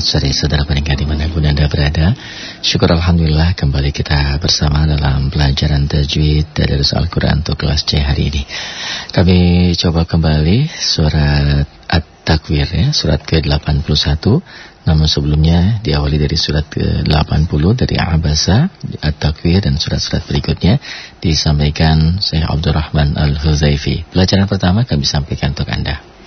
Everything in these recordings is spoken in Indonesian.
Selamat sore saudara pendengar di mana pun anda berada. Syukur Alhamdulillah kembali kita bersama dalam pelajaran tajwid dari Al-Quran untuk kelas C hari ini. Kami coba kembali surat At-Takwir ya Surat ke-81. Namun sebelumnya diawali dari surat ke-80 dari Abasa At-Takwir dan surat-surat berikutnya Disampaikan Syekh Abdurrahman Al-Huzaifi. Pelajaran pertama kami sampaikan untuk anda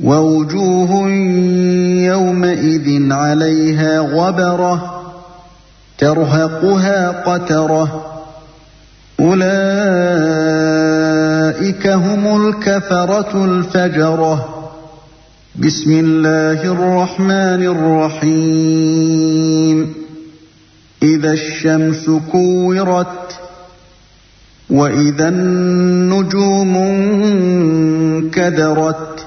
ووجوه يومئذ عليها غبرة ترهقها قترة أولئك هم الكفرة الفجرة بسم الله الرحمن الرحيم إذا الشمس كورت وإذا النجوم انكدرت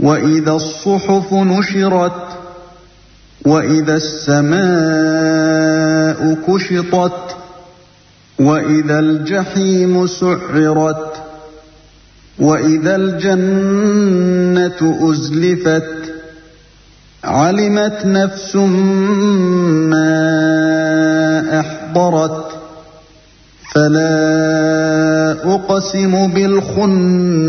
وإذا الصحف نشرت وإذا السماء كشطت وإذا الجحيم سعرت وإذا الجنة ازلفت علمت نفس ما أحضرت فلا أقسم بالخنس.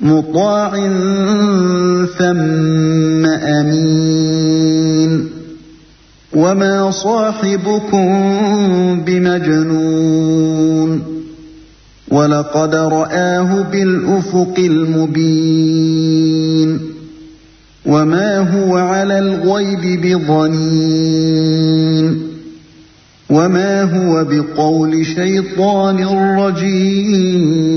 مطاع ثم أمين وما صاحبكم بمجنون ولقد رآه بالأفق المبين وما هو على الغيب بضنين وما هو بقول شيطان رجيم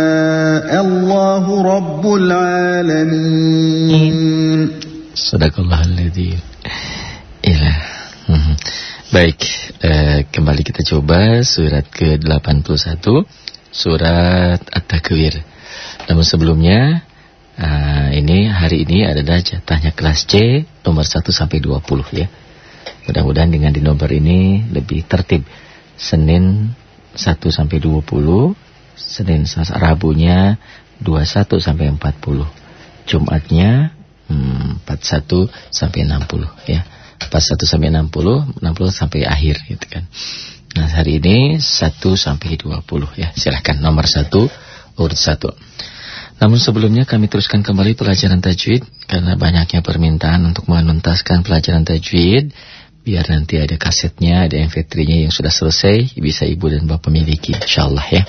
Allahu Rabbul Alamin. Sadaqallahaladzim. Ilah. Hmm. Baik, eh, kembali kita coba surat ke-81, surat At-Takwir. Namun sebelumnya, eh, ini hari ini adalah jatahnya kelas C nomor 1 sampai 20 ya. Mudah-mudahan dengan di nomor ini lebih tertib. Senin 1 sampai 20, Senin Rabunya 21 sampai 40. Jumatnya hmm, 41 sampai 60 ya. 41 sampai 60, 60 sampai akhir gitu kan. Nah, hari ini 1 sampai 20 ya. Silahkan nomor 1 urut 1. Namun sebelumnya kami teruskan kembali pelajaran tajwid karena banyaknya permintaan untuk menuntaskan pelajaran tajwid biar nanti ada kasetnya, ada MP3-nya yang sudah selesai bisa ibu dan bapak miliki insyaallah ya.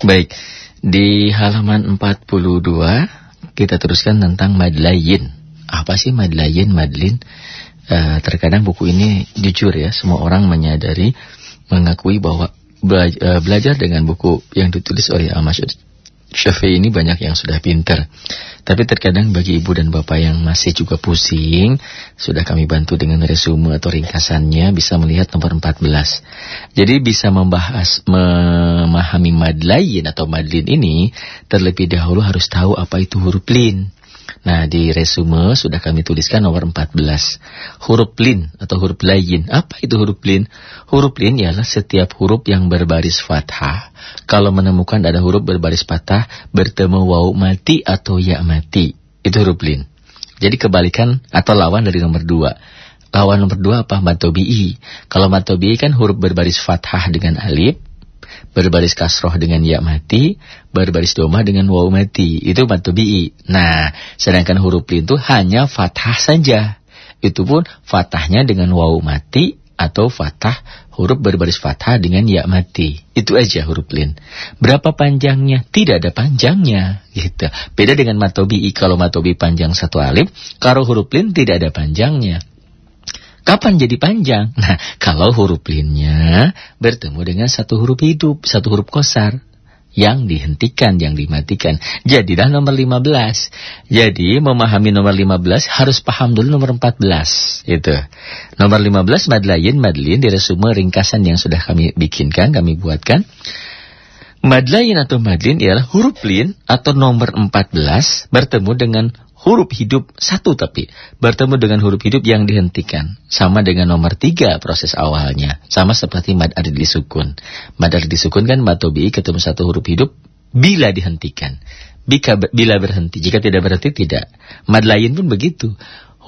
Baik, di halaman 42 kita teruskan tentang madlayin. Apa sih madlayin, madlin? Uh, terkadang buku ini jujur ya, semua orang menyadari, mengakui bahwa uh, belajar dengan buku yang ditulis oleh Al-Masyud Syafi'i ini banyak yang sudah pinter. Tapi terkadang bagi ibu dan bapak yang masih juga pusing, sudah kami bantu dengan resume atau ringkasannya bisa melihat nomor 14. Jadi bisa membahas, memahami madlayin atau madlin ini, terlebih dahulu harus tahu apa itu huruf lin. Nah, di resume sudah kami tuliskan nomor 14. Huruf lin atau huruf layin. Apa itu huruf lin? Huruf lin ialah setiap huruf yang berbaris fathah. Kalau menemukan ada huruf berbaris fathah, bertemu waw mati atau ya mati. Itu huruf lin. Jadi kebalikan atau lawan dari nomor 2. Lawan nomor 2 apa? Matobi'i. Kalau matobi'i kan huruf berbaris fathah dengan alif berbaris kasroh dengan ya mati, berbaris doma dengan waw mati. Itu matubi'i. Nah, sedangkan huruf lin itu hanya fathah saja. Itu pun fathahnya dengan waw mati atau fathah huruf berbaris fathah dengan ya mati. Itu aja huruf lin. Berapa panjangnya? Tidak ada panjangnya. Gitu. Beda dengan matobi'i. Kalau matobi panjang satu alif, kalau huruf lin tidak ada panjangnya. Kapan jadi panjang? Nah, kalau huruf linnya bertemu dengan satu huruf hidup, satu huruf kosar yang dihentikan, yang dimatikan. Jadilah nomor 15. Jadi memahami nomor 15 harus paham dulu nomor 14. Itu. Nomor 15 Madlayin, Madlin di resume ringkasan yang sudah kami bikinkan, kami buatkan. Madlayin atau Madlin ialah huruf lin atau nomor 14 bertemu dengan huruf hidup satu tapi. Bertemu dengan huruf hidup yang dihentikan. Sama dengan nomor tiga proses awalnya. Sama seperti mad adid disukun mad adid disukun kan matobi ketemu satu huruf hidup bila dihentikan. Bila berhenti. Jika tidak berhenti tidak. Mad lain pun begitu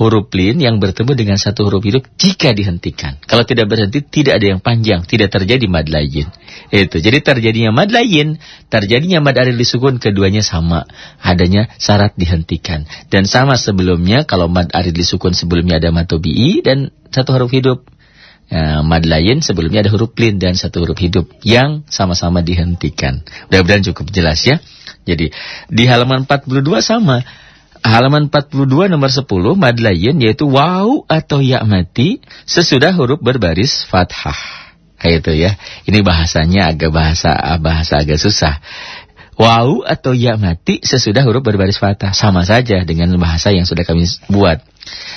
huruf lin yang bertemu dengan satu huruf hidup jika dihentikan. Kalau tidak berhenti, tidak ada yang panjang, tidak terjadi mad lain. Itu. Jadi terjadinya mad lain, terjadinya mad aril disukun, keduanya sama. Adanya syarat dihentikan. Dan sama sebelumnya, kalau mad aril disukun sebelumnya ada matobi'i dan satu huruf hidup. Nah, mad lain sebelumnya ada huruf lin dan satu huruf hidup yang sama-sama dihentikan. Mudah-mudahan cukup jelas ya. Jadi di halaman 42 sama halaman 42 nomor 10 madlayin yaitu waw atau ya mati sesudah huruf berbaris fathah. Kayak itu ya. Ini bahasanya agak bahasa bahasa agak susah. Waw atau ya mati sesudah huruf berbaris fathah sama saja dengan bahasa yang sudah kami buat.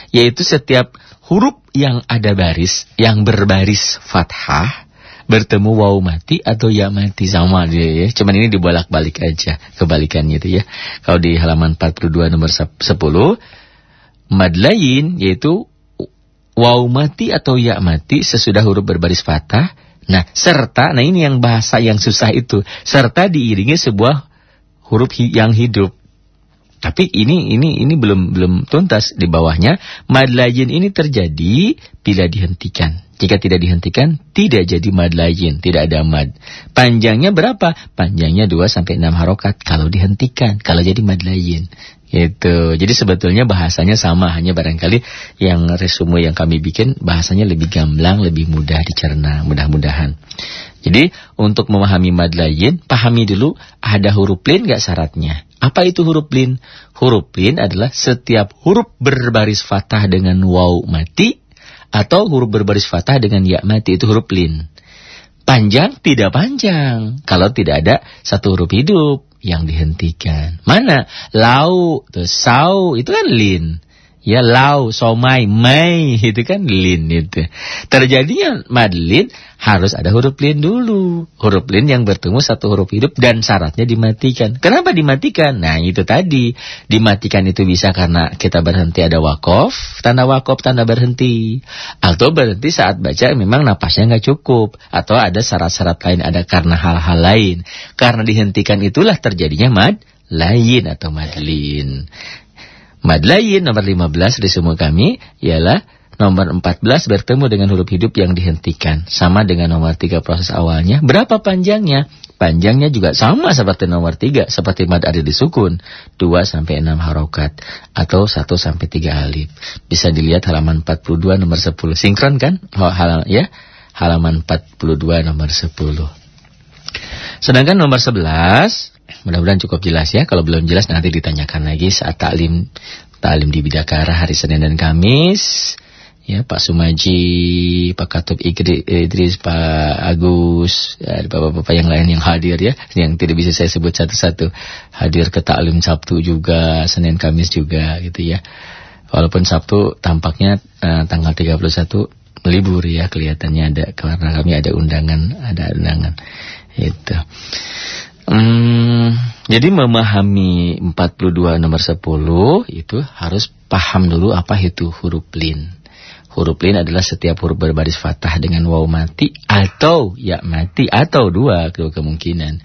Yaitu setiap huruf yang ada baris yang berbaris fathah bertemu waw mati atau ya mati sama dia ya. Cuman ini dibolak-balik aja kebalikannya itu ya. Kalau di halaman 42 nomor 10 mad lain yaitu waw mati atau ya mati sesudah huruf berbaris fathah. Nah, serta nah ini yang bahasa yang susah itu, serta diiringi sebuah huruf yang hidup. Tapi ini ini ini belum belum tuntas di bawahnya. Mad lain ini terjadi bila dihentikan. Jika tidak dihentikan, tidak jadi mad lain, tidak ada mad. Panjangnya berapa? Panjangnya 2 sampai 6 harokat kalau dihentikan, kalau jadi mad lain. Gitu. Jadi sebetulnya bahasanya sama, hanya barangkali yang resume yang kami bikin bahasanya lebih gamblang, lebih mudah dicerna, mudah-mudahan. Jadi untuk memahami mad lain, pahami dulu ada huruf lin gak syaratnya. Apa itu huruf lin? Huruf lin adalah setiap huruf berbaris fathah dengan waw mati atau huruf berbaris fathah dengan ya mati itu huruf lin. Panjang tidak panjang kalau tidak ada satu huruf hidup yang dihentikan. Mana? Lau, tuh, sau itu kan lin. Ya lau, somai, mai itu kan lin itu. Terjadinya madlin harus ada huruf lin dulu. Huruf lin yang bertemu satu huruf hidup dan syaratnya dimatikan. Kenapa dimatikan? Nah itu tadi. Dimatikan itu bisa karena kita berhenti ada wakof, tanda wakof, tanda berhenti. Atau berhenti saat baca memang napasnya nggak cukup. Atau ada syarat-syarat lain, ada karena hal-hal lain. Karena dihentikan itulah terjadinya mad lain atau madlin. Madlayin nomor 15 di semua kami ialah nomor 14 bertemu dengan huruf hidup yang dihentikan. Sama dengan nomor 3 proses awalnya. Berapa panjangnya? Panjangnya juga sama seperti nomor 3. Seperti mad ada disukun. 2 sampai 6 harokat. Atau 1 sampai 3 alif. Bisa dilihat halaman 42 nomor 10. Sinkron kan? Oh, halaman, ya? Halaman 42 nomor 10. Sedangkan nomor 11, mudah-mudahan cukup jelas ya. Kalau belum jelas nanti ditanyakan lagi saat taklim taklim di Bidakara hari Senin dan Kamis. Ya, Pak Sumaji, Pak Katub Idris, Pak Agus, ya, bapak-bapak yang lain yang hadir ya, yang tidak bisa saya sebut satu-satu. Hadir ke taklim Sabtu juga, Senin Kamis juga gitu ya. Walaupun Sabtu tampaknya uh, tanggal 31 libur ya kelihatannya ada karena kami ada undangan, ada undangan. Itu. Hmm, jadi memahami 42 nomor 10 itu harus paham dulu apa itu huruf lin. Huruf lin adalah setiap huruf berbaris fathah dengan waw mati atau ya mati atau dua kemungkinan.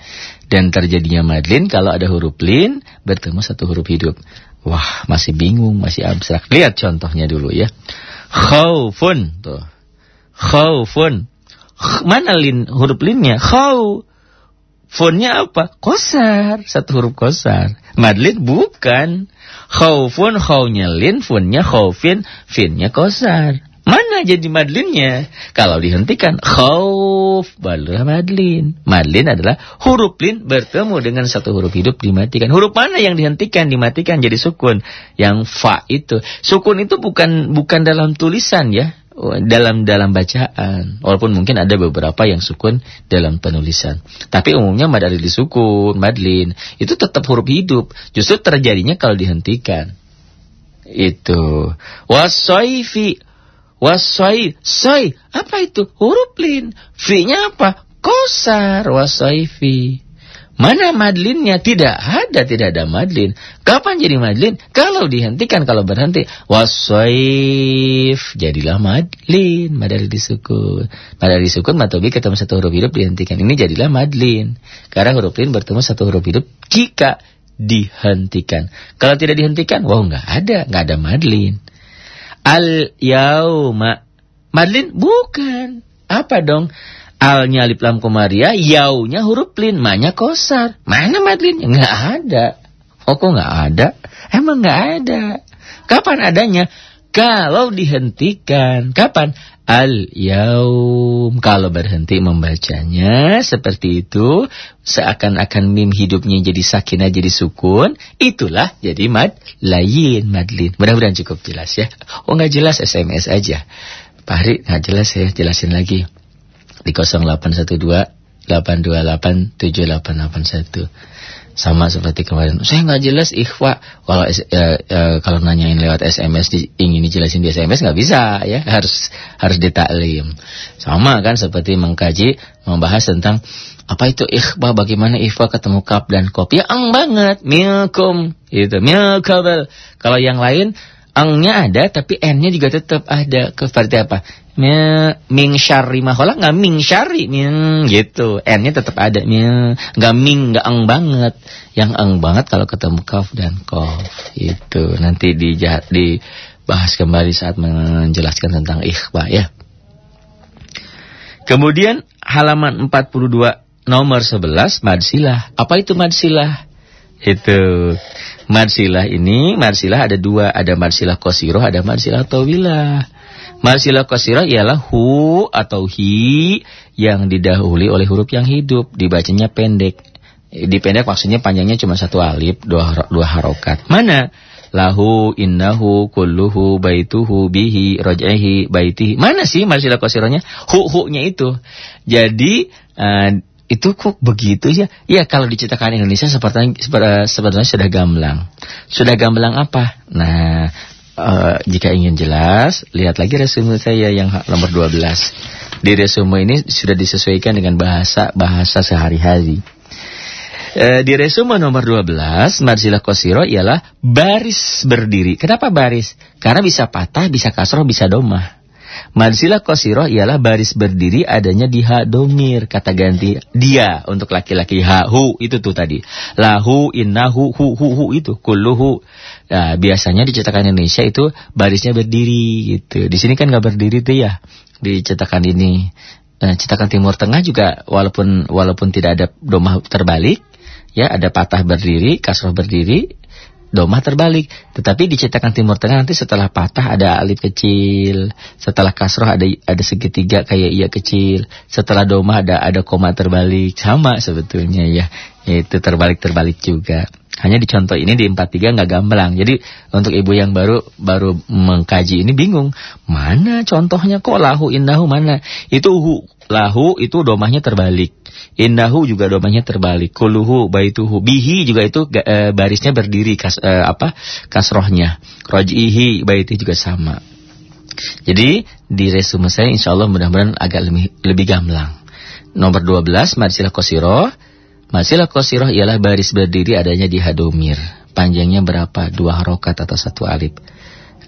Dan terjadinya madlin kalau ada huruf lin bertemu satu huruf hidup. Wah, masih bingung, masih abstrak. Lihat contohnya dulu ya. Khaufun tuh. Khaufun. Mana lin huruf linnya? Khau. Fonnya apa? Kosar. Satu huruf kosar. Madlin bukan. Khaufun, khaunya lin, funnya khaufin, finnya kosar. Mana jadi madlinnya? Kalau dihentikan, khauf, barulah madlin. Madlin adalah huruf lin bertemu dengan satu huruf hidup dimatikan. Huruf mana yang dihentikan, dimatikan jadi sukun? Yang fa itu. Sukun itu bukan bukan dalam tulisan ya dalam dalam bacaan. Walaupun mungkin ada beberapa yang sukun dalam penulisan. Tapi umumnya mad di sukun madlin. Itu tetap huruf hidup. Justru terjadinya kalau dihentikan. Itu. Wasaifi wasai sai apa itu? Huruf lin. Fi-nya apa? Kosar. Wasaifi Mana madlinnya? Tidak ada, tidak ada madlin. Kapan jadi madlin? Kalau dihentikan, kalau berhenti. Wasoif, jadilah madlin. Madali disukun. Madali disukun, matobi ketemu satu huruf hidup dihentikan. Ini jadilah madlin. Karena huruf lin bertemu satu huruf hidup jika dihentikan. Kalau tidak dihentikan, wow nggak ada, nggak ada madlin. Al yauma. Madlin bukan. Apa dong? Alnya alif lam komaria, yaunya huruf lin, manya kosar. Mana madlin? Nggak ada. Oh kok nggak ada? Emang nggak ada. Kapan adanya? Kalau dihentikan. Kapan? Al yaum. Kalau berhenti membacanya seperti itu, seakan-akan mim hidupnya jadi sakinah jadi sukun, itulah jadi mad lain madlin. Mudah-mudahan cukup jelas ya. Oh nggak jelas SMS aja. Pak Hari nggak jelas ya, jelasin lagi di 0812 828 7881 sama seperti kemarin. Saya nggak jelas ikhwa. Kalau uh, uh, kalau nanyain lewat SMS di, ingin dijelasin di SMS nggak bisa ya. Harus harus ditaklim. Sama kan seperti mengkaji membahas tentang apa itu ikhwa? Bagaimana ikhwa ketemu kap dan kop? Ya ang banget. Milkum. Itu milkabel. Kalau yang lain angnya ada tapi n-nya juga tetap ada. Seperti apa? Ming syari mahola nggak ming syari ming gitu. N-nya tetap ada. Ming nggak ming nggak eng banget. Yang eng banget kalau ketemu kaf dan kof itu nanti dijahat dibahas kembali saat menjelaskan tentang ikhfa ya. Kemudian halaman 42 nomor 11 madsilah. Apa itu madsilah itu madsilah ini madsilah ada dua ada madsilah kosiroh ada madsilah tawilah Marsilah kosirah ialah hu atau hi yang didahului oleh huruf yang hidup, dibacanya pendek. Dipendek maksudnya panjangnya cuma satu alif, dua, dua harokat. Mana? Lahu, innahu, kulluhu, baituhu, bihi, rojaihi, baitihi. Mana sih marsilah kosirahnya? Hu-hu-nya itu. Jadi, uh, itu kok begitu ya? Ya kalau diciptakan Indonesia sepertinya, sepertinya sudah gamblang. Sudah gamblang apa? Nah, Uh, jika ingin jelas, lihat lagi resume saya yang nomor 12. Di resume ini sudah disesuaikan dengan bahasa-bahasa sehari-hari. Uh, di resume nomor 12, Marzila Kosiro ialah baris berdiri. Kenapa baris? Karena bisa patah, bisa kasroh, bisa domah. Marzila Kosiro ialah baris berdiri adanya di ha domir. Kata ganti dia untuk laki-laki ha hu itu tuh tadi. Lahu innahu hu hu hu itu kulluhu. Nah, biasanya di cetakan Indonesia itu barisnya berdiri gitu. Di sini kan nggak berdiri tuh ya di cetakan ini. Nah, cetakan Timur Tengah juga walaupun walaupun tidak ada domah terbalik, ya ada patah berdiri, kasroh berdiri, domah terbalik. Tetapi di cetakan Timur Tengah nanti setelah patah ada alif kecil, setelah kasroh ada ada segitiga kayak iya kecil, setelah domah ada ada koma terbalik, sama sebetulnya ya. Itu terbalik-terbalik juga. Hanya di contoh ini di 43 nggak gamblang. Jadi untuk ibu yang baru baru mengkaji ini bingung. Mana contohnya kok lahu innahu mana? Itu hu, lahu itu domahnya terbalik. Innahu juga domahnya terbalik. Kuluhu baituhu. Bihi juga itu e, barisnya berdiri kas, e, apa? kasrohnya. Roj'ihi baiti juga sama. Jadi di resume saya insya Allah mudah-mudahan agak lebih, lebih gamblang. Nomor 12 Marsilah Kosiroh Masilah kosiroh ialah baris berdiri adanya di hadomir. Panjangnya berapa? Dua harokat atau satu alif.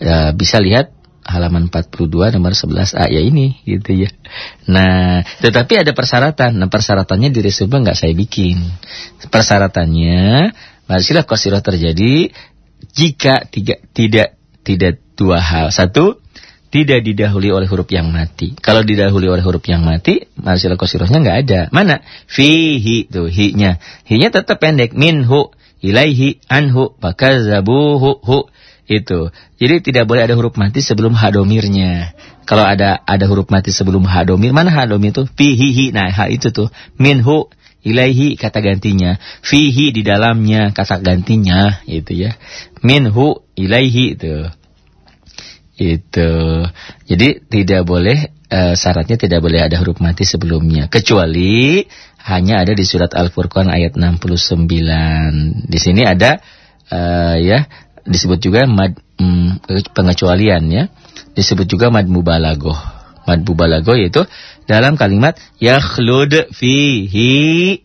E, bisa lihat halaman 42 nomor 11A ya ini gitu ya. Nah, tetapi ada persyaratan. Nah, persyaratannya di resume nggak saya bikin. Persyaratannya masilah kosiroh terjadi jika tiga, tidak tidak dua hal. Satu, tidak didahului oleh huruf yang mati. Kalau didahului oleh huruf yang mati, marsilah kosirohnya nggak ada. Mana? Fihi tuh hi-nya. Hi-nya tetap pendek. Minhu ilaihi anhu maka zabuhu hu itu. Jadi tidak boleh ada huruf mati sebelum hadomirnya. Kalau ada ada huruf mati sebelum hadomir, mana hadomir itu? Fihi. Nah, ha itu tuh. Minhu ilaihi kata gantinya. Fihi di dalamnya kata gantinya itu ya. Minhu ilaihi itu. Itu. Jadi tidak boleh uh, syaratnya tidak boleh ada huruf mati sebelumnya kecuali hanya ada di surat Al-Furqan ayat 69. Di sini ada uh, ya disebut juga mad um, pengecualian ya. Disebut juga mad mubalaghah. Mad mubalaghah yaitu dalam kalimat yakhlud fihi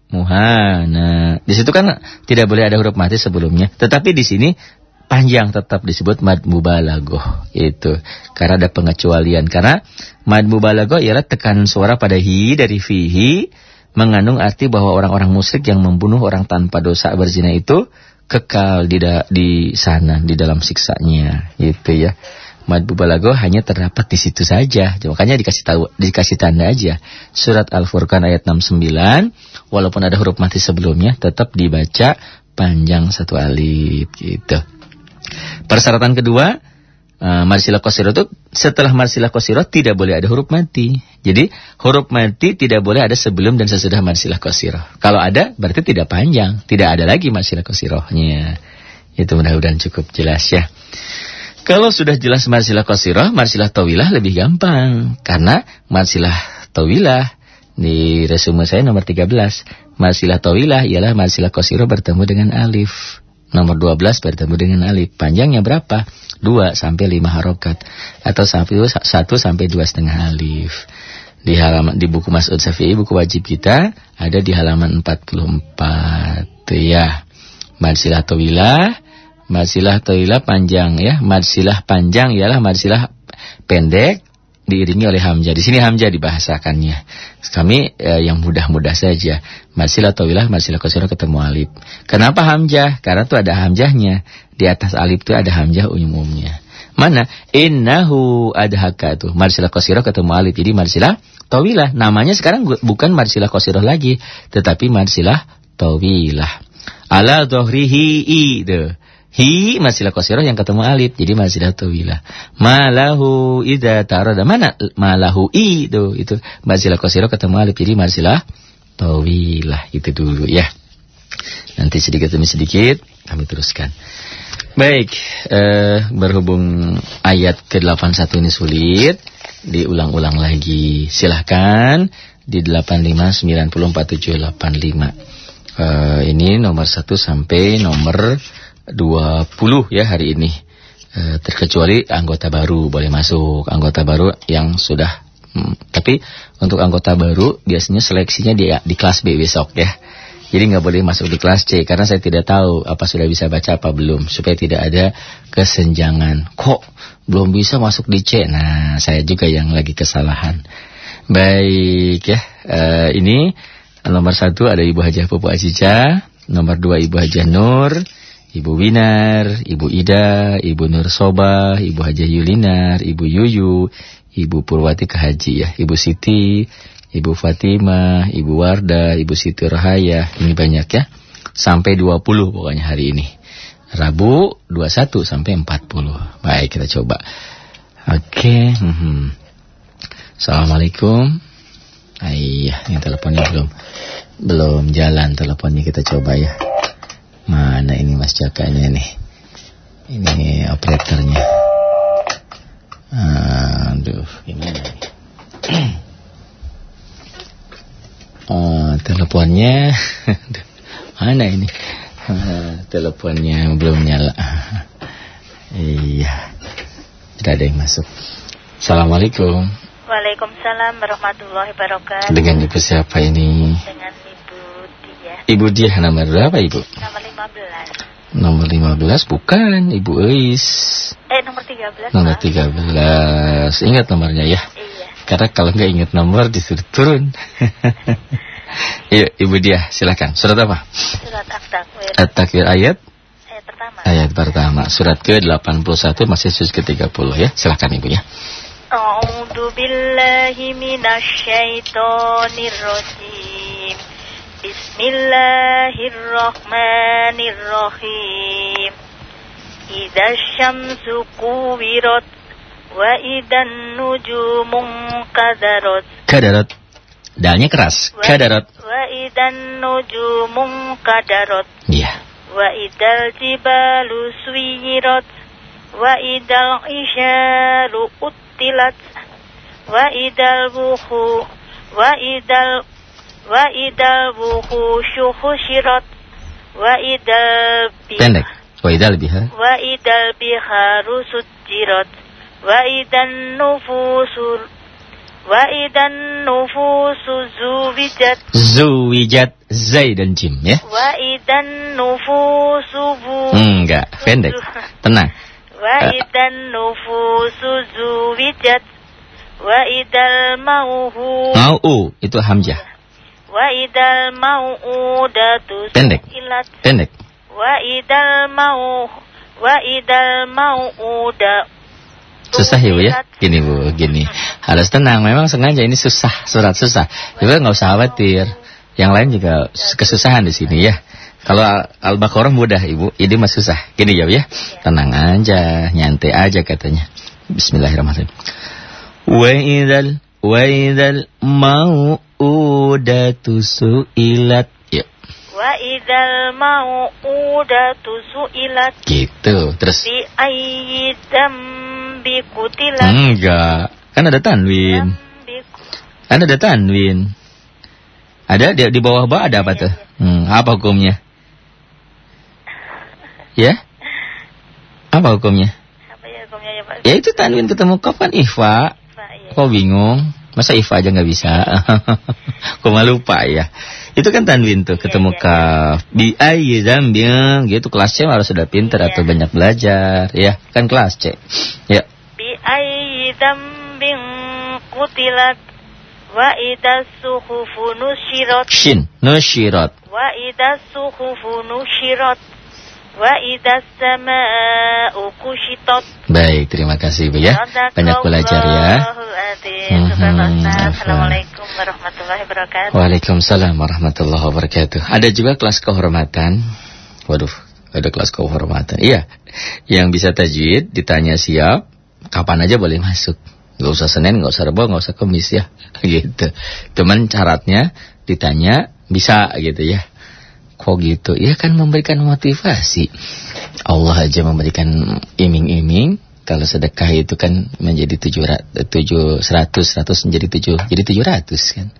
muhana. Di situ kan tidak boleh ada huruf mati sebelumnya. Tetapi di sini panjang tetap disebut mad mubalaghah itu karena ada pengecualian karena mad mubalaghah ialah tekanan suara pada hi dari fihi mengandung arti bahwa orang-orang musyrik yang membunuh orang tanpa dosa berzina itu kekal di da, di sana di dalam siksanya gitu ya. Mad mubalaghah hanya terdapat di situ saja. Makanya dikasih tahu dikasih tanda aja. Surat al-furqan ayat 69 walaupun ada huruf mati sebelumnya tetap dibaca panjang satu alif gitu. Persyaratan kedua, uh, marsilah kosiro itu setelah marsilah kosiro tidak boleh ada huruf mati. Jadi huruf mati tidak boleh ada sebelum dan sesudah marsilah kosiro. Kalau ada berarti tidak panjang, tidak ada lagi marsilah kosirohnya. Itu mudah-mudahan cukup jelas ya. Kalau sudah jelas marsilah kosiroh, marsilah tawilah lebih gampang. Karena marsilah tawilah di resume saya nomor 13. Marsilah tawilah ialah marsilah kosiroh bertemu dengan alif. Nomor 12 bertemu dengan alif. Panjangnya berapa? 2 sampai 5 harokat. Atau sampai 1 sampai 2 setengah alif. Di halaman di buku Mas'ud Syafi'i, buku wajib kita, ada di halaman 44. Ya. Madsilah tawilah, madsilah tawilah panjang ya. Madsilah panjang ialah madsilah pendek diiringi oleh hamzah. Di sini hamzah dibahasakannya. Kami eh, yang mudah-mudah saja. Masilah tawilah, masilah kosiro ketemu alif. Kenapa hamzah? Karena tuh ada hamzahnya. Di atas alif tuh ada hamzah umumnya. Mana? Innahu adhaka tuh. Marsilah kosiro ketemu alif. Jadi marsilah tawilah. Namanya sekarang bukan marsilah kosiro lagi. Tetapi marsilah tawilah. Ala dohrihi itu. Hi masilah kosiroh yang ketemu alif. Jadi masilah tawilah. Malahu ida taroda. Mana malahu i itu. Itu masilah kosiroh ketemu alif. Jadi masilah tawilah. Itu dulu ya. Nanti sedikit demi sedikit kami teruskan. Baik, eh, berhubung ayat ke-81 ini sulit, diulang-ulang lagi. Silahkan di 85 90 47 85. Eh, ini nomor 1 sampai nomor 20 ya hari ini. E, terkecuali anggota baru boleh masuk, anggota baru yang sudah hmm, tapi untuk anggota baru biasanya seleksinya di di kelas B besok ya. Jadi nggak boleh masuk di kelas C karena saya tidak tahu apa sudah bisa baca apa belum supaya tidak ada kesenjangan. Kok belum bisa masuk di C? Nah, saya juga yang lagi kesalahan. Baik ya, e, ini nomor satu ada Ibu Hajah Pupu Aziza, nomor dua Ibu Hajah Nur, Ibu Winar, Ibu Ida, Ibu Nur Soba, Ibu Haji Yulinar, Ibu Yuyu, Ibu Purwati Kehaji ya, Ibu Siti, Ibu Fatimah, Ibu Warda, Ibu Siti Rahaya, ini banyak ya. Sampai 20 pokoknya hari ini. Rabu 21 sampai 40. Baik, kita coba. Oke. mhm. Assalamualaikum. Ah, iya, yang teleponnya belum belum jalan teleponnya kita coba ya. Mana ini Mas Jakanya nih? Ini operatornya. Aduh, gimana nih? Oh, teleponnya mana ini? Ah, teleponnya belum nyala. Iya. Tidak ada yang masuk. Assalamualaikum. Waalaikumsalam warahmatullahi wabarakatuh. Dengan ibu siapa ini? Dengan Ibu Dia. Ibu dia nomor berapa ibu? Nomor 15. Nomor 15 bukan Ibu Eis. Eh, nomor 13. Nomor Pak. 13. Ingat nomornya ya. Iya. Karena kalau nggak ingat nomor disuruh turun. Iya, Ibu dia, silakan. Surat apa? Surat At-Takwir. At-Takwir ayat Ayat pertama. ayat pertama. Surat ke-81 masih sus ke-30 ya. Silakan Ibu ya. A'udzu billahi minasyaitonir rajim. Bismillahirrahmanirrahim. Idza syamsu kuwirat wa idan nujumu kadarat Kadarat. Dalnya keras. Kadarat. wa idan nujumu kadarat Iya. wa idal jibalu suyirat wa idal isyaru uttilat wa idal buhu wa idal wa idal buhu syuhusyirat wa idal bi- Pendek. Wa idal biha. wa idal biharu sujjirat wa idan nufusu wa idan nufusu zuwijat Zuwijat Zai dan Jim ya. wa idan nufusu bu Enggak, pendek. Tenang. wa idan nufusu zuwijat wa idal mauhu Mau u itu hamzah. Wa idal mau'udatu Pendek. Pendek. wa idal mau wa idal mau'uda Susah ya Bu ya? Gini Bu, gini. Harus tenang, memang sengaja ini susah, surat susah. Tapi nggak usah khawatir. Yang lain juga kesusahan di sini ya. Kalau Al- Al-Baqarah mudah Ibu, ini mah susah. Gini ya Bu ya. Tenang aja, nyantai aja katanya. Bismillahirrahmanirrahim. Wa idzal wa idzal mau'udatu su'ilat. Ya, wa idal mau'udatu su'ilat gitu. Terus bi ayyi dambi kutilat enggak. Kan ada tanwin. Kan ada tanwin. Ada di, di bawah ba ada apa tuh? Hmm, apa hukumnya? Ya? Apa hukumnya? apa ya hukumnya ya Pak? Ya itu tanwin ketemu kaf kan ikhfa. Pak, ya. Kok bingung? Masa ikhfa aja nggak bisa? Kok malu lupa ya? Itu kan tanwin tuh ketemu iya. kaf. Bi ayyi dzambin gitu kelas C harus sudah pinter Iya. atau banyak belajar ya. Kan kelas C. Ya. bi ayyi dambin kutilat wa idas suhufu nusyirat Shin nusyirat. wa idas suhufu nusyirat wa Baik, terima kasih Bu ya. Banyak belajar ya. Mhm. Assalamualaikum warahmatullahi wabarakatuh. Waalaikumsalam warahmatullahi wabarakatuh. Ada juga kelas kehormatan. Waduh, ada kelas kehormatan. Iya, yang bisa tajwid ditanya siap, kapan aja boleh masuk. Gak usah Senin, gak usah Rabu, gak usah Kamis ya. Gitu. Cuman syaratnya ditanya bisa gitu ya. Kok gitu? Ya kan memberikan motivasi. Allah aja memberikan iming-iming. Kalau sedekah itu kan menjadi tujuh, tujuh seratus, seratus menjadi tujuh, jadi tujuh ratus kan.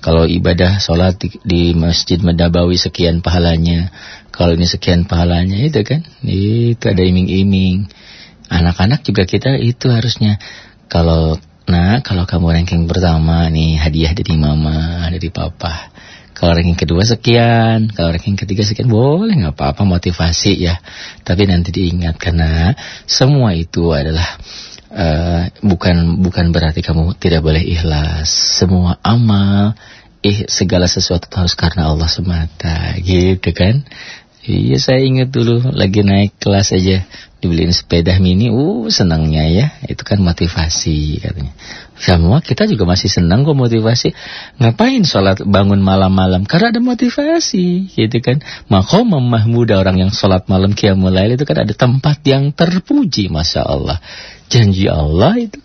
Kalau ibadah sholat di, di masjid Medabawi sekian pahalanya, kalau ini sekian pahalanya itu kan, itu ada iming-iming. Anak-anak juga kita itu harusnya kalau nah kalau kamu ranking pertama nih hadiah dari mama, dari papa. Kalau ranking kedua sekian, kalau ranking ketiga sekian boleh nggak apa-apa motivasi ya. Tapi nanti diingat karena semua itu adalah eh, bukan bukan berarti kamu tidak boleh ikhlas. Semua amal, ih segala sesuatu harus karena Allah semata, gitu kan? Iya saya ingat dulu lagi naik kelas aja dibeliin sepeda mini, uh senangnya ya, itu kan motivasi katanya. Semua kita juga masih senang kok motivasi. Ngapain sholat bangun malam-malam? Karena ada motivasi, gitu kan. Maka Mahmuda orang yang sholat malam qiyamul lail itu kan ada tempat yang terpuji, masya Allah. Janji Allah itu.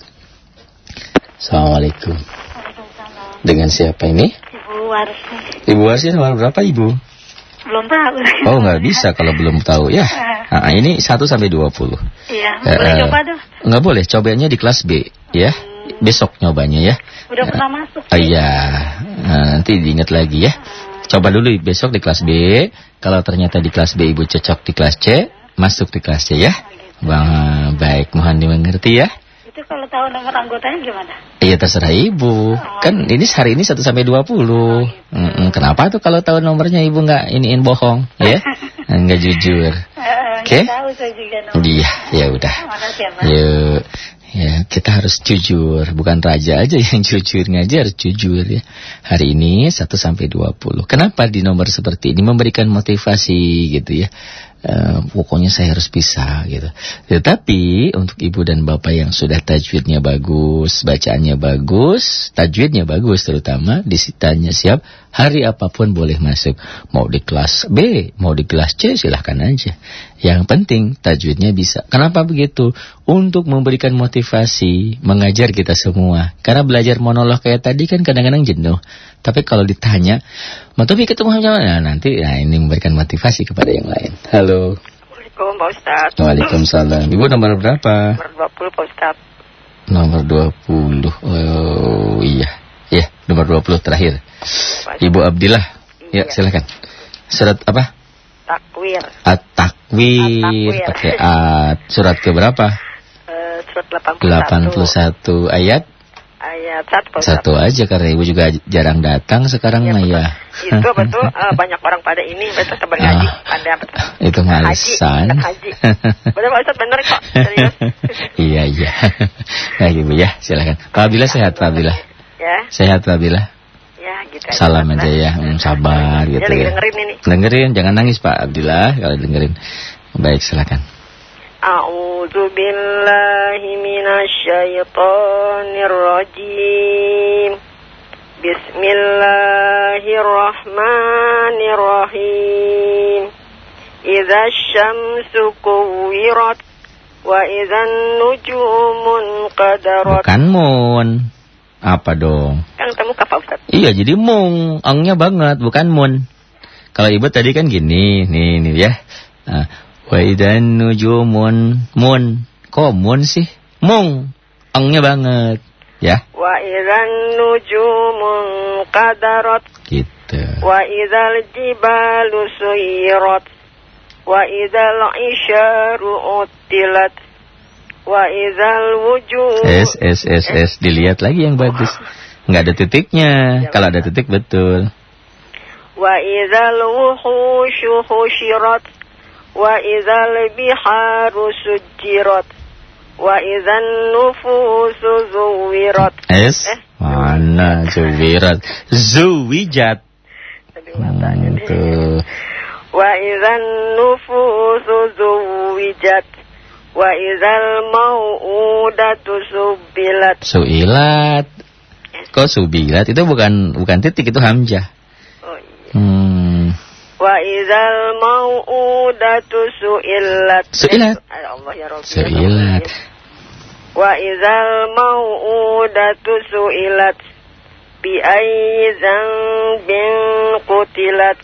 Assalamualaikum. Dengan siapa ini? Ibu Warsi. Ibu Warsi nomor berapa ibu? Belum tahu. Oh nggak bisa kalau belum tahu ya. Nah, ini 1 sampai 20. Iya, Eh, boleh eh, coba tuh. Nggak boleh, cobanya di kelas B ya. Besok nyobanya ya. Udah pernah masuk. Oh iya, Nah, nanti diingat lagi ya. Coba dulu besok di kelas B. Kalau ternyata di kelas B ibu cocok di kelas C, masuk di kelas C ya. Bang, baik, mohon dimengerti ya. Itu kalau tahu nomor anggotanya gimana? Iya terserah ibu. Kan ini hari ini 1 sampai 20. Mm-mm, Kenapa tuh kalau tahu nomornya ibu nggak iniin bohong ya? Nggak jujur. Eh, Oke. saya juga nomor. Iya, ya udah. Makasih ya. Yuk, ya kita harus jujur, bukan raja aja yang jujur, ngaji harus jujur ya. Hari ini 1 sampai 20. Kenapa di nomor seperti ini memberikan motivasi gitu ya. Eh, pokoknya saya harus bisa gitu. Tetapi untuk ibu dan bapak yang sudah tajwidnya bagus, bacaannya bagus, tajwidnya bagus terutama, disitanya siap, hari apa pun boleh masuk. Mau di kelas B, mau di kelas C silahkan aja. Yang penting tajwidnya bisa. Kenapa begitu? Untuk memberikan motivasi, mengajar kita semua. Karena belajar monolog kayak tadi kan kadang-kadang jenuh. Tapi kalau ditanya, Matobi ketemu sama nah, nanti nah ini memberikan motivasi kepada yang lain. Halo. Assalamualaikum Pak Ustadz Waalaikumsalam. Ibu nomor berapa? Nomor 20 Pak Ustadz Nomor 20. Oh iya. Iya, nomor 20 terakhir. Ibu Abdillah. Ya, Iya. silakan. Surat apa? Takwir At-Takwir At-Takwir. pakai at. Surat ke berapa? eh, Surat 81 81 ayat Ayat 1 Pak Ustadz satu aja karena ibu juga jarang datang sekarang Iya, mah betul. ya. Itu betul eh, Banyak orang pada ini Betul tebar ngaji Ah, Pada? Itu malesan. Haji. Betul Pak bener kok iya iya. Nah ibu ya silakan. Pak Abdillah sehat Pak Abdillah. Ya Sehat Pak Abdillah. Gitu aja, Salam Pak aja ya, hmm, sabar gitu ya. dengerin ini Dengerin, jangan nangis Pak Abdillah kalau dengerin. Baik silakan. A'udzu billahi minasyaitonir rajim. Bismillahirrahmanirrahim. Idza syamsu kuwirat wa idzan nujumun qadarat. Bukan mun. Apa dong? Kan ketemu Pak Ustaz. Iya jadi mung, angnya banget, bukan mun. Kalau ibu tadi kan gini, nih nih ya. Ah, Wa idan nujumun mun. Kok mun sih? Mung, angnya banget, ya. Wa idzan nujumun qadarat. Gitu. Wa idzal jibalu suyirat Wa idzal isyaru utilat Wa idzal wujuh S S S S dilihat lagi yang bagus. Nggak ada titiknya. Kalau ada titik betul. Wa idzal wuhushu husyirat Wa idzal biharu sujirat Wa idzan nufusu zuwirat S Eh, mana Zuwirat? Zuwijat. Hmm, tuh. Wa idzan nufusu zuwijat Wa idzal mau'udatu subbilat Suilat. Kok subilat? Itu bukan bukan titik itu hamzah. Oh iya Hmm. Wa idzal mau'udatu su'ilat Su'ilat. Eh, Allah ya Rabbi Su'ilat. Wa idzal mau'udatu su'ilat Bi ayyi dzambin qutilat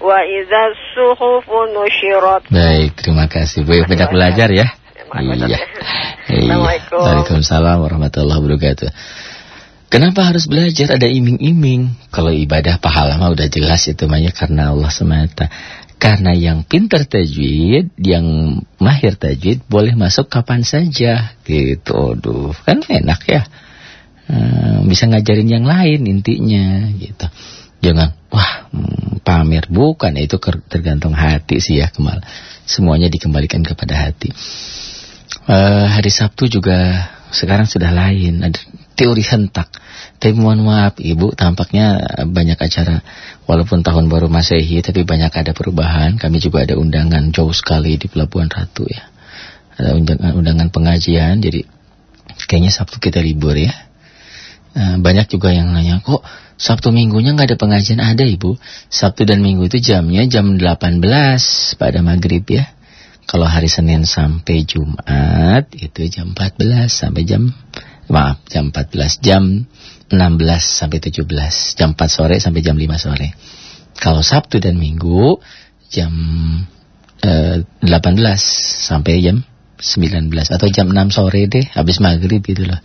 Wa idzas suhufu nusyirat Baik, terima kasih. Bu, banyak belajar ya. Iya. Iya. Assalamualaikum. Waalaikumsalam warahmatullahi wabarakatuh. Kenapa harus belajar? Ada iming-iming. Kalau ibadah pahala mah udah jelas itu mah ya karena Allah semata. Karena yang pintar tajwid, yang mahir tajwid boleh masuk kapan saja gitu. Aduh, kan enak ya. Hmm, bisa ngajarin yang lain intinya gitu. Jangan wah hmm, pamer bukan itu tergantung hati sih ya Kemal. Semuanya dikembalikan kepada hati. Eh, hari Sabtu juga Sekarang sudah lain, ada teori hentak. Tapi mohon maaf Ibu, tampaknya banyak acara walaupun tahun baru Masehi tapi banyak ada perubahan. Kami juga ada undangan jauh sekali di Pelabuhan Ratu ya. Ada undangan, undangan pengajian jadi kayaknya Sabtu kita libur ya. Nah, banyak juga yang nanya, kok Sabtu minggunya nggak ada pengajian? Ada ibu, Sabtu dan minggu itu jamnya jam 18 pada maghrib ya. Kalau hari Senin sampai Jumat itu jam 14 sampai jam, maaf jam 14, jam 16 sampai 17, jam 4 sore sampai jam 5 sore. Kalau Sabtu dan Minggu jam eh, 18 sampai jam 19 atau jam 6 sore deh habis maghrib gitu loh.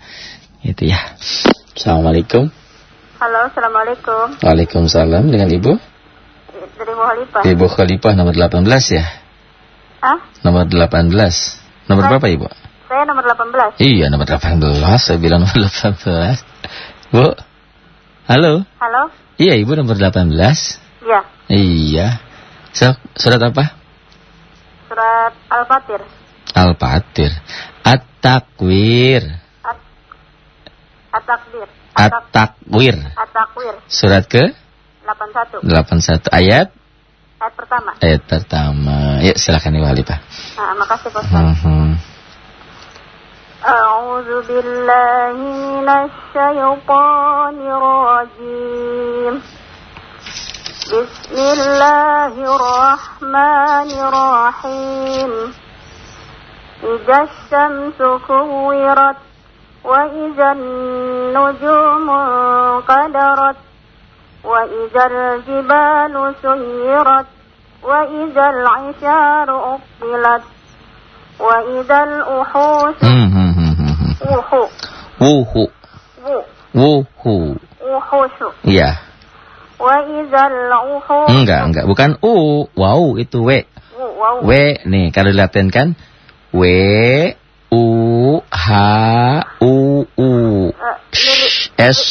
Itu ya. Assalamualaikum. Halo, Assalamualaikum. Waalaikumsalam dengan Ibu. Dari Muhalifah. Ibu Khalifah nomor 18 ya? Hah? Nomor 18. Nomor Hai. berapa Ibu? Saya nomor 18. Iya nomor 18. Saya bilang nomor 18. Bu. Halo. Halo? Iya Ibu nomor 18. Iya. Iya. Surat apa? Surat Al-Fatir. Al-Fatir. At-Takwir. At At-Takbir. At-Takwir. At-Takwir. Surat ke 81. 81 ayat Ayat pertama. ayat pertama. Ya silakan Ibu Khalifah. Nah, makasih Pak Ustaz. Mhm. أعوذ بالله من الشيطان الرجيم بسم الله الرحمن الرحيم إذا الشمس كورت وإذا النجوم انقدرت وإذا الجبال سيرت وإذا العشار أطلت وإذا الأحوش Hmm, hmm, hmm, hmm, hmm. وحو Wuhu. وو Wuhu. وحوش Iya. وإذا الوحوش Enggak, enggak. Bukan U. Wow, itu W. وو واو W. Nih, kalau dilihatin kan. W. H. U. U. Ini S.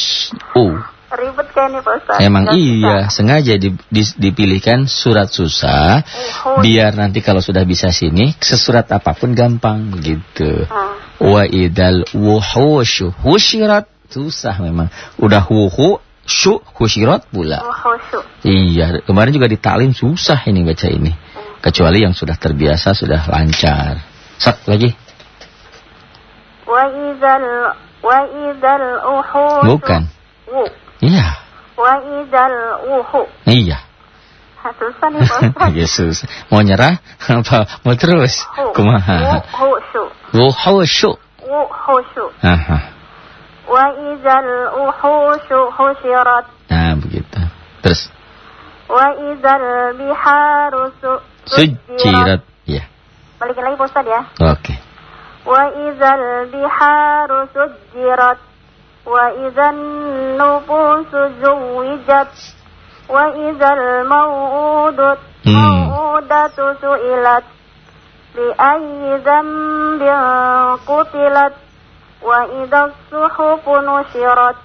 U. ribet kan nih Pak Ustaz Emang Nggak iya, bisa. sengaja di- di- dipilihkan surat susah. Wuhu. Biar nanti kalau sudah bisa sini, sesurat apa pun gampang begitu. Ah, Wa idal wuhushu husyirat. Susah memang. Udah wuhu, syu, husyirat pula. wuhushu. Iya, kemarin juga di taklim susah ini baca ini. Kecuali yang sudah terbiasa, sudah lancar. Sat lagi. Bukan. Iya. Iya. Yesus. Mau nyerah? Apa? Mau terus? Kumaha? Wuhushu. Wuhushu. Aha. Wa. Nah, begitu. Terus. Wa sujirat. Iya. Balikin lagi Ustaz ya. Oke. Okay. وإذا البحار سجرت وإذا النفوس زوجت وإذا الموءودة Hmm. موءودة سئلت بأي ذنب قتلت وإذا الصحف نشرت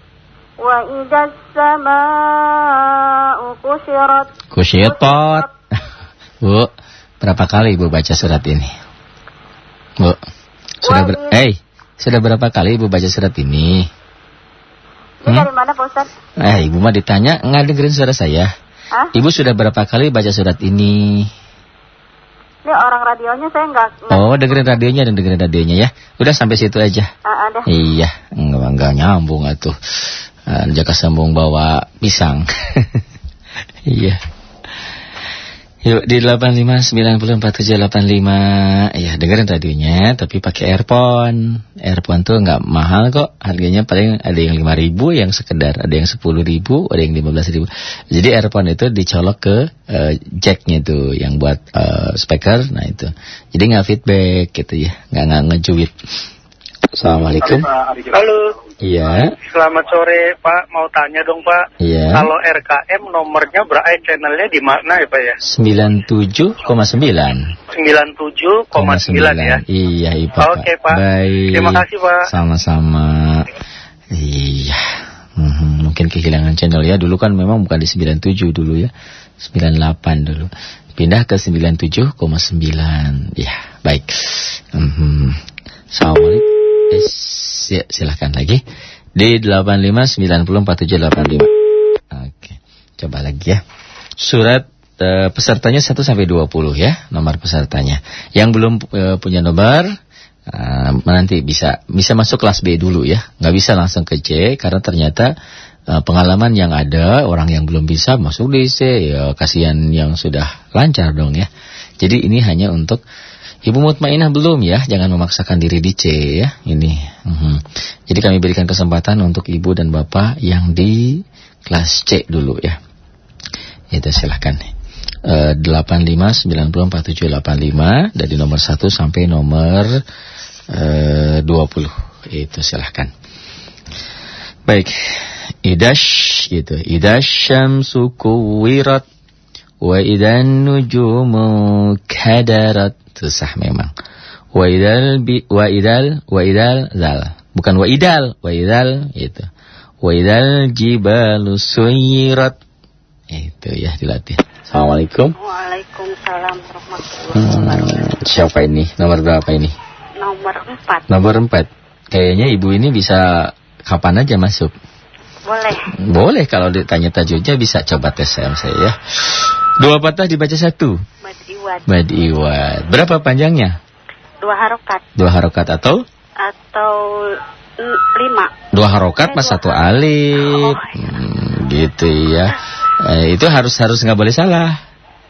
وإذا السماء كشرت Kusyitot. Bu, berapa kali Ibu baca surat ini? Bu, sudah ber Eh, sudah berapa kali Ibu baca surat ini? Ini Hmm? dari mana Pak Ustaz? Eh, Ibu mah ditanya nggak dengerin suara saya. Hah? Ibu sudah berapa kali baca surat ini? Ini orang radionya saya nggak nggak- Oh, dengerin radionya dan dengerin radionya ya. Udah sampai situ aja. Ah, ada. Iya, enggak, enggak nyambung atuh. Uh, jaka sambung bawa pisang. iya. Yuk di 85904785 ya dengerin radionya tapi pakai earphone. Earphone tuh nggak mahal kok. Harganya paling ada yang 5000 yang sekedar, ada yang 10000 ada yang 15000 Jadi earphone itu dicolok ke eh, jacknya tuh yang buat eh, speaker. Nah itu. Jadi nggak feedback gitu ya, nggak nggak ngejuit. Assalamualaikum. Halo, Iya, selamat sore Pak. Mau tanya dong Pak. iya. Kalau RKM nomornya berapa? Eh, channelnya di mana ya Pak ya? 97,9. 97,9 ya. Iya, iya Oke, Pak. Baik. Terima kasih, Pak. Sama-sama. Iya. Mhm, mungkin kehilangan channel ya. Dulu kan memang bukan di 97 dulu ya. 98 dulu. Pindah ke 97,9. Ya, baik. Mhm. Assalamualaikum. Ya, silahkan lagi. Di 85904785. Oke. Coba lagi ya. Surat eh, pesertanya 1 sampai 20 ya, nomor pesertanya. Yang belum eh, punya nomor eh, nanti bisa bisa masuk kelas B dulu ya. nggak bisa langsung ke C karena ternyata pengalaman yang ada orang yang belum bisa masuk di C ya kasihan yang sudah lancar dong ya. Jadi ini hanya untuk Ibu mutmainah belum ya, jangan memaksakan diri di C ya. Ini. mhm. Jadi kami berikan kesempatan untuk ibu dan bapak yang di kelas C dulu ya. Itu silahkan. Eh, 85904785 dari nomor 1 sampai nomor eh, 20. Itu silahkan. Baik. Idash itu. Idash syamsu kuwirat wa idan nujumu kadarat. Susah memang. Wa idal bi wa idal wa idal zal. Bukan wa idal, wa idal itu. Wa idal jibalu suyirat. Itu ya dilatih. Assalamualaikum. Waalaikumsalam warahmatullahi Hmm, siapa ini? Nomor berapa ini? Nomor 4. Nomor 4. Kayaknya ibu ini bisa kapan aja masuk. Boleh. Boleh kalau ditanya tajwidnya bisa coba tes saya ya. Dua patah dibaca satu. Madiwat. Badiwat. Berapa panjangnya? Dua harokat Dua harokat atau? atau lima. Dua harokat mas satu alif. Oh, iya. Hmm, gitu ya. Eh, itu harus harus nggak boleh salah.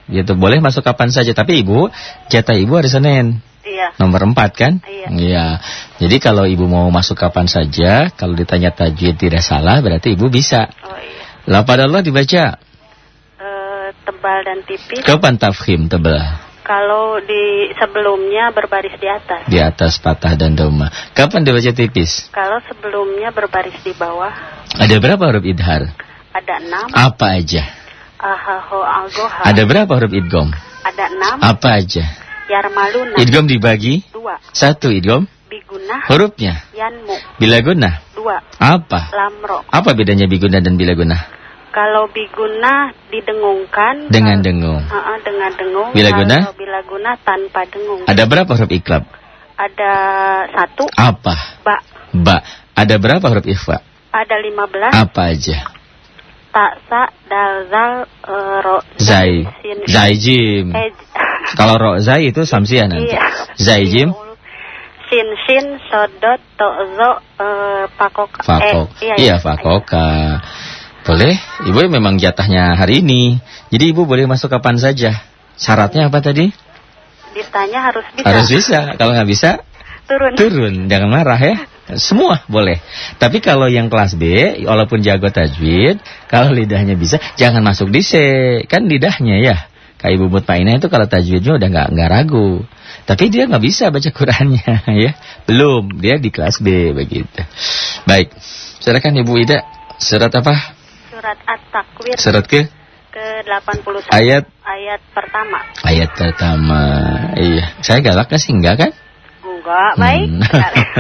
Gitu boleh masuk kapan saja. Tapi ibu jatah ibu hari Senin. Iya. Nomor empat kan? Iya. Iya. Jadi kalau ibu mau masuk kapan saja, kalau ditanya tajwid tidak salah, berarti ibu bisa. Oh iya. Lapad Allah dibaca. Eh, tebal dan tipis. Kapan tafkhim tebal? Kalau di sebelumnya berbaris di atas. Di atas patah dan doma. Kapan dibaca tipis? Kalau sebelumnya berbaris di bawah Ada berapa huruf idhar? ada enam. Apa aja? Ahaho algoha. Ada berapa huruf idgom? Ada enam. Apa aja? Yarmaluna. Idgom dibagi Dua. satu idgom. Biguna. Hurufnya Yanmu. bila guna. Dua. Apa? Lamro. Apa bedanya biguna dan bila guna? Kalau biguna didengungkan. Dengan dengung. Heeh, dengan dengung. Bila guna? Kalau bila guna tanpa dengung. Ada berapa huruf iklab? Ada satu. Apa? Ba. Ba. Ada berapa huruf ikhfa? Ada lima belas. Apa aja? Tak, sa, dal, zal, eh, ro. Zai. Zai jim. Eh, Kalau ro zai itu samsiah nanti. Iya. Zai jim. Sin, sin, sodot, to, zo, eh, pakok. Fakok. Eh, iya, fakoka. Boleh. Ibu memang jatahnya hari ini. Jadi ibu boleh masuk kapan saja. Syaratnya apa tadi? Ditanya harus bisa. Harus bisa. Kalau nggak bisa, Turun. turun. Jangan marah ya. Semua boleh. Tapi kalau yang kelas B, walaupun jago tajwid, kalau lidahnya bisa, jangan masuk di C. Kan lidahnya ya. Kayak Ibu Mutmainah itu kalau tajwidnya udah nggak nggak ragu. Tapi dia nggak bisa baca Qurannya ya. Belum. Dia di kelas B begitu. Baik. Silakan Ibu Ida. Surat apa? Surat At-Takwir Surat ke? ke 81. Ayat Ayat pertama. ayat pertama. Iya. Saya galak sih? Enggak kan? Enggak, baik. Hmm.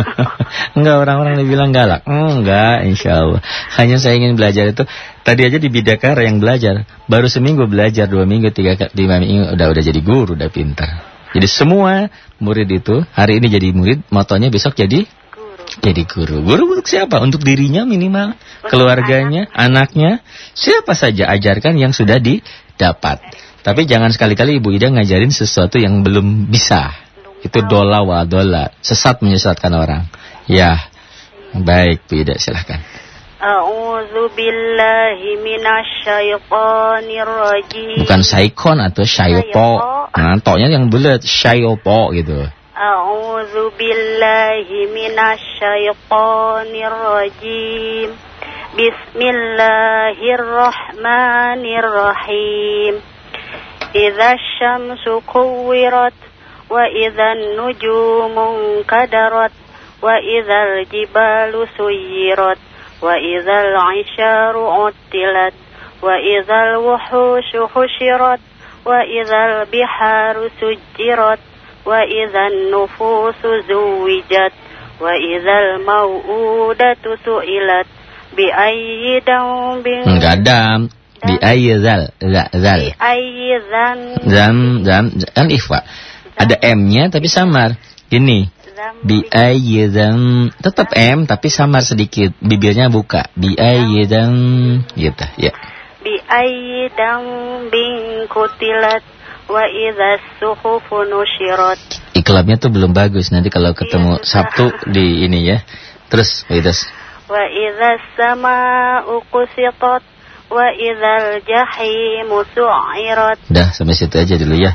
enggak orang-orang yang bilang galak. Enggak, insya Allah. Hanya saya ingin belajar itu. Tadi aja di Bidakara yang belajar. Baru seminggu belajar, dua minggu, tiga, lima minggu. Udah udah jadi guru, udah pintar. Jadi semua murid itu hari ini jadi murid, motonya besok jadi Guru. jadi guru. Guru untuk siapa? Untuk dirinya minimal, keluarganya, anaknya, siapa saja ajarkan yang sudah didapat. Tapi jangan sekali-kali Ibu Ida ngajarin sesuatu yang belum bisa. Itu dola wa dola, sesat menyesatkan orang. Ya, baik Bu Ida silahkan. A'udzu billahi minasyaitonir rajim. Bukan saikon atau syayopo. Nah, toknya yang bulat, syayopo gitu. A'udzu billahi minasyaitonir rajim. Bismillahirrahmanirrahim. Idza syamsu kuwirat wa idza nujumu kadarat wa idza jibalu suyirat wa idza isyaru uttilat wa idza wuhushu husyirat wa idza biharu sujirat wa idza nufusu zuwijat wa idza mau'udatu su'ilat bi ayyi dambin Enggak Ada M-nya tapi samar. Gini, Bi dzam tetap M tapi samar sedikit, bibirnya buka. Bi dzam gitu ya. Bi ayyi dambin kutilat wa idza suhufu nusyirat. Iklamnya tuh belum bagus. Nanti kalau ketemu Iya, Sabtu di ini ya. Terus. Wa idza sama'u qusitat wa idzal jahimu su'irat. Udah sampai situ aja dulu ya.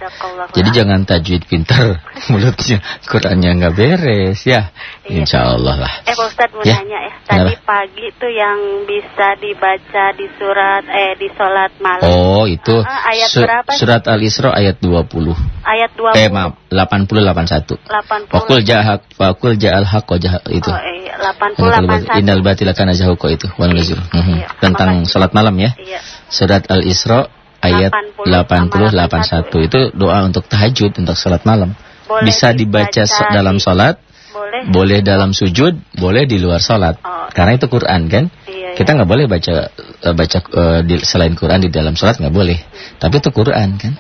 Jadi jangan tajwid pinter mulutnya, Qurannya nggak beres ya. Iya. Insya Allah lah. Eh Pak mau Ya. nanya ya. Tadi Kenapa? pagi tuh yang bisa dibaca di surat eh di sholat malam. Oh itu Ah, ayat su- berapa surat Al-Isra ayat 20. Ayat 20. Eh maaf 80 81. 80. Fakul jahak fakul ja'al haqqa jahak itu. Oh iya, 80 81. Innal batila kana zahuqa itu. Wa nazir. Mhm. Iya, Tentang salat malam ya. Iya. Surat Al-Isra ayat 80 80 81 itu doa untuk tahajud untuk salat malam. Boleh Bisa dibaca dalam salat, Boleh. boleh dalam sujud, boleh di luar salat. Oh. Karena itu Quran kan? Iya, Kita nggak boleh baca eh, baca eh, di, selain Quran di dalam salat nggak boleh. Tapi itu Quran kan?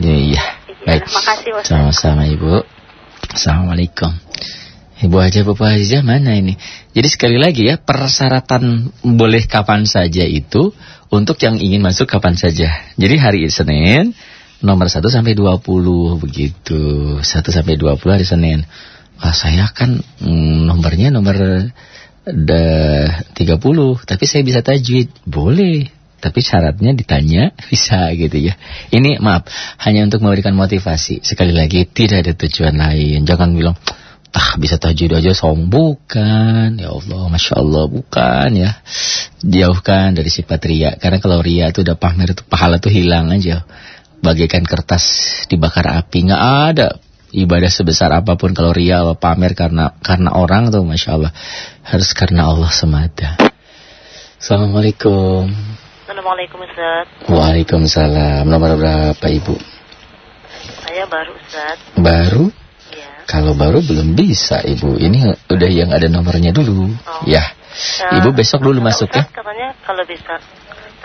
Iya. Iya. Baik. Makasih Ustaz. Sama-sama Ibu. Assalamualaikum. Ibu Haja Bapak Haja mana ini? Jadi sekali lagi ya persyaratan boleh kapan saja itu untuk yang ingin masuk kapan saja. Jadi hari Senin nomor 1 sampai 20 begitu. 1 sampai 20 hari Senin. Wah, saya kan mm, nomornya nomor da, 30 tapi saya bisa tajwid. Boleh. Tapi syaratnya ditanya bisa gitu ya. Ini maaf hanya untuk memberikan motivasi. Sekali lagi tidak ada tujuan lain. Jangan bilang ah bisa tajwid aja sombong bukan. Ya Allah, masya Allah bukan ya. Jauhkan dari sifat ria. Karena kalau ria itu udah pamer itu pahala tuh hilang aja. Bagaikan kertas dibakar api nggak ada ibadah sebesar apa pun kalau ria atau pamer karena karena orang tuh masya Allah harus karena Allah semata. Assalamualaikum. Assalamualaikum Ustaz. Waalaikumsalam. Nomor berapa Ibu? Saya baru Ustaz. Baru? Iya. Kalau baru belum bisa Ibu. Ini udah yang ada nomornya dulu. Oh. Ya. Ya, Ibu besok dulu masuk ya. Ustaz Katanya kalau bisa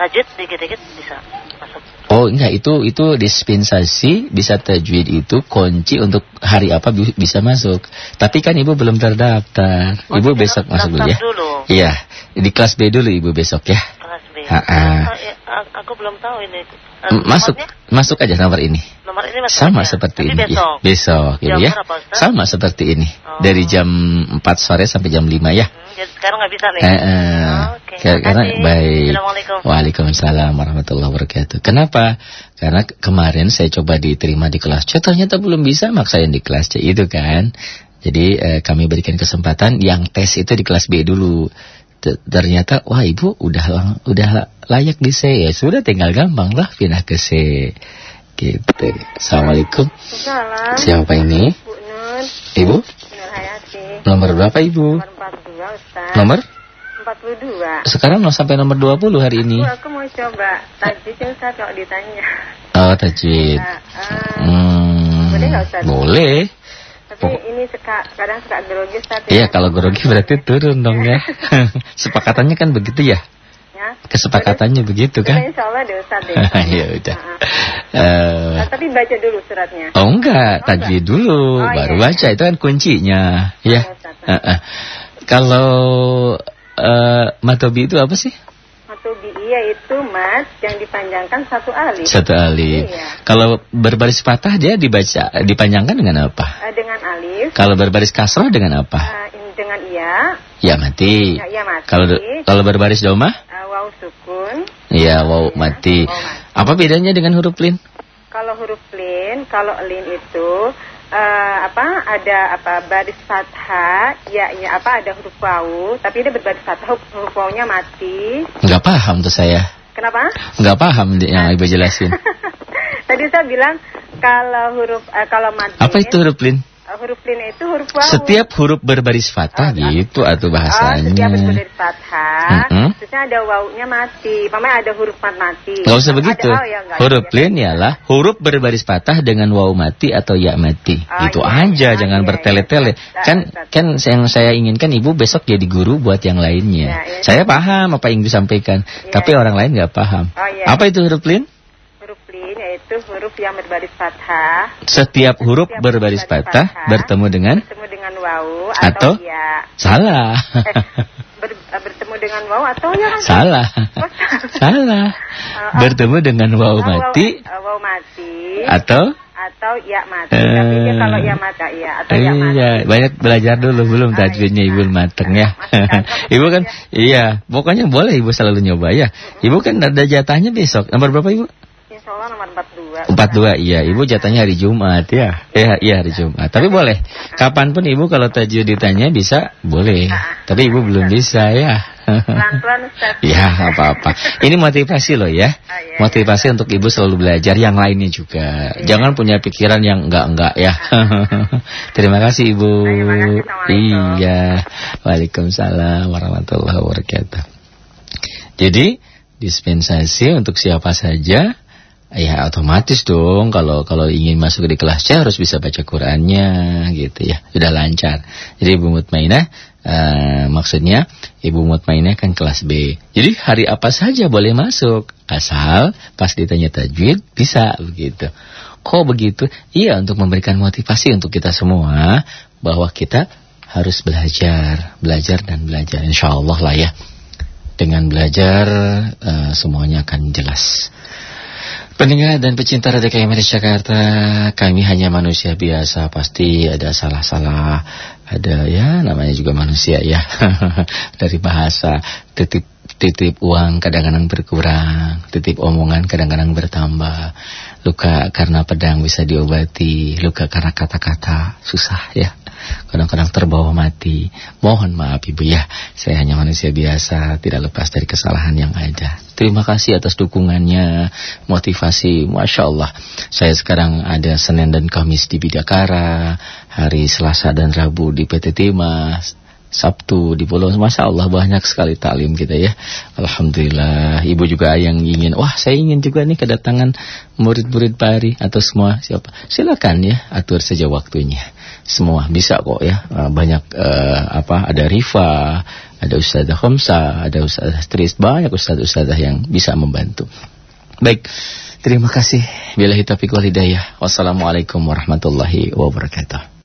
tajwid dikit-dikit bisa masuk. Oh enggak itu itu dispensasi bisa tajwid itu kunci untuk hari apa bi- bisa masuk. Tapi kan Ibu belum terdaftar. Oh, Ibu jadi besok masuk dulu ya. Iya, di kelas B dulu Ibu besok ya. Ha-ha. Ah, ya, aku belum tahu ini. Eh, Masuk nomornya? masuk aja nomor ini. Nomor ini masuk Sama aja. seperti Tapi ini. besok. Ya, besok Jam ya. berapa? Sama seperti ini. Oh. Dari jam 4 sore sampai jam 5 ya. Hmm, jadi sekarang nggak bisa nih. Eh, eh. Oh, Oke. Kar- Karena baik. Assalamualaikum. Waalaikumsalam warahmatullahi wabarakatuh. Kenapa? Karena ke- kemarin saya coba diterima di kelas C, ternyata belum bisa maksain di kelas C itu kan. Jadi eh, kami berikan kesempatan yang tes itu di kelas B dulu. Ternyata wah ibu udah lang- udah layak di C ya sudah tinggal gampang lah pindah ke C. Gitu. Assalamualaikum. Salam, Siapa ini? Bu Nun, Ibu? Nomor berapa ibu? nomor 42 Ustaz. Nomor? 42. Sekarang mau sampai nomor 20 hari ini. Bu, aku mau coba tajwid ya Ustaz kalau ditanya. Oh, tajwid. Nah, ah, Hmm, Boleh nggak, Ustaz? Boleh. Tapi ini suka, kadang suka grogi Ustaz ya. Iya, kalau grogi berarti turun dong ya. Sepakatannya kan begitu ya? Ya. Kesepakatannya begitu Kita kan? insya Allah deh Ustaz deh. ya udah. Ah, Eh, tapi baca dulu suratnya. oh enggak, tajwid dulu, Oh, baru iya. baca itu kan kuncinya, ya. Iya, Ustaz. Eh, eh. Kalau eh, matobi itu apa sih? Matubi iya itu mat yang dipanjangkan satu alif. Satu alif. Iya. Kalau berbaris patah dia dibaca dipanjangkan dengan apa? Eh, dengan alif, Kalau berbaris kasroh dengan apa? eh, dengan iya, Ya mati. ya, iya mati. Kalau kalau berbaris domah? Eh, waw sukun. Iya, wow mati. Wow, mati. Apa bedanya dengan huruf lin? Kalau huruf lin, kalau lin itu eh, apa ada apa baris fathah, ya ya apa ada huruf wawu, tapi dia berbaris fathah huruf, huruf wawunya mati. Nggak paham tuh saya. Kenapa? Nggak paham yang ibu jelasin. Tadi saya bilang kalau huruf eh, kalau mati. Apa itu huruf lin? Huruf lin itu huruf wawu. Setiap huruf berbaris fathah Oh, gitu atau Oh, setiap bahasanya. berbaris fathah, Mm-mm. terusnya ada wawunya mati. Pamanya ada huruf mat mati. Nggak usah Ada- begitu. oh, ya, Huruf ya. lin ialah huruf berbaris patah dengan waw mati atau ya mati. Oh, Itu iya, aja, iya, jangan iya, bertele-tele. iya. Kan kan yang saya inginkan ibu besok jadi guru buat yang lainnya. Iya, iya. Saya paham apa yang disampaikan, Iya, tapi iya. orang lain nggak paham. Oh, iya. Apa itu huruf lin? Huruf lin yaitu huruf yang berbaris fathah. Setiap huruf Setiap berbaris berbaris patah fathah. bertemu dengan bertemu dengan wawu atau, Atau? ya. Salah. Eh, ber- eh, bertemu dengan waw atau ya? Salah. Oh, Salah. Oh, Bertemu dengan Oh, mati Waw, eh, waw mati. atau atau ya mati. Tapi dia Eh, kalau ya mata ya atau ya mati. Iya, banyak belajar dulu belum Oh, tajwidnya iya. ibu mateng ya. Ibu kan, ya. iya, pokoknya boleh ibu selalu nyoba ya. Ibu kan ada jatahnya besok. Nomor berapa ibu? Allah nomor 42. Empat dua, iya. Ibu jatahnya hari Jumat ya. Iya, iya hari Jumat. Tapi boleh. Kapan pun ibu kalau tajwid ditanya bisa, boleh. Tapi ibu belum bisa ya. Pelan-pelan Ustaz. Ya, apa-apa. Ini motivasi loh ya. Oh, iya. Motivasi untuk ibu selalu belajar yang lainnya juga. Jangan punya pikiran yang enggak-enggak ya. Terima kasih ibu. Terima kasih, Assalamualaikum. Iya. Waalaikumsalam warahmatullahi wabarakatuh. Jadi dispensasi untuk siapa saja Ya otomatis dong kalau kalau ingin masuk di kelas C harus bisa baca Qurannya gitu ya sudah lancar. Jadi Ibu Mutmainah eh, maksudnya Ibu Mutmainah kan kelas B. Jadi hari apa saja boleh masuk asal pas ditanya tajwid bisa begitu. Kok begitu? Iya untuk memberikan motivasi untuk kita semua bahwa kita harus belajar, belajar dan belajar. Insya Allah lah ya. Dengan belajar eh, semuanya akan jelas. Pendengar dan pecinta Radio KMR Jakarta, kami hanya manusia biasa, pasti ada salah-salah, ada ya namanya juga manusia ya. Dari bahasa titip titip uang kadang-kadang berkurang, titip omongan kadang-kadang bertambah. Luka karena pedang bisa diobati, luka karena kata-kata susah ya. Kadang-kadang terbawa mati. Mohon maaf Ibu ya, saya hanya manusia biasa, tidak lepas dari kesalahan yang ada. Terima kasih atas dukungannya, motivasi, Masya Allah. Saya sekarang ada Senin dan Kamis di Bidakara, hari Selasa dan Rabu di PT Timas, Sabtu di Pulau. Masya Allah banyak sekali taklim kita ya. Alhamdulillah. Ibu juga yang ingin. Wah saya ingin juga nih kedatangan murid-murid pari Atau semua siapa. Silakan ya atur saja waktunya Semua bisa kok ya. Eh, Banyak eh, apa ada Rifa Ada Ustazah Khomsa Ada Ustazah Tris Banyak Ustazah-Ustazah yang bisa membantu. Baik Terima kasih. Bila hitafiq wal hidayah. Wassalamualaikum warahmatullahi wabarakatuh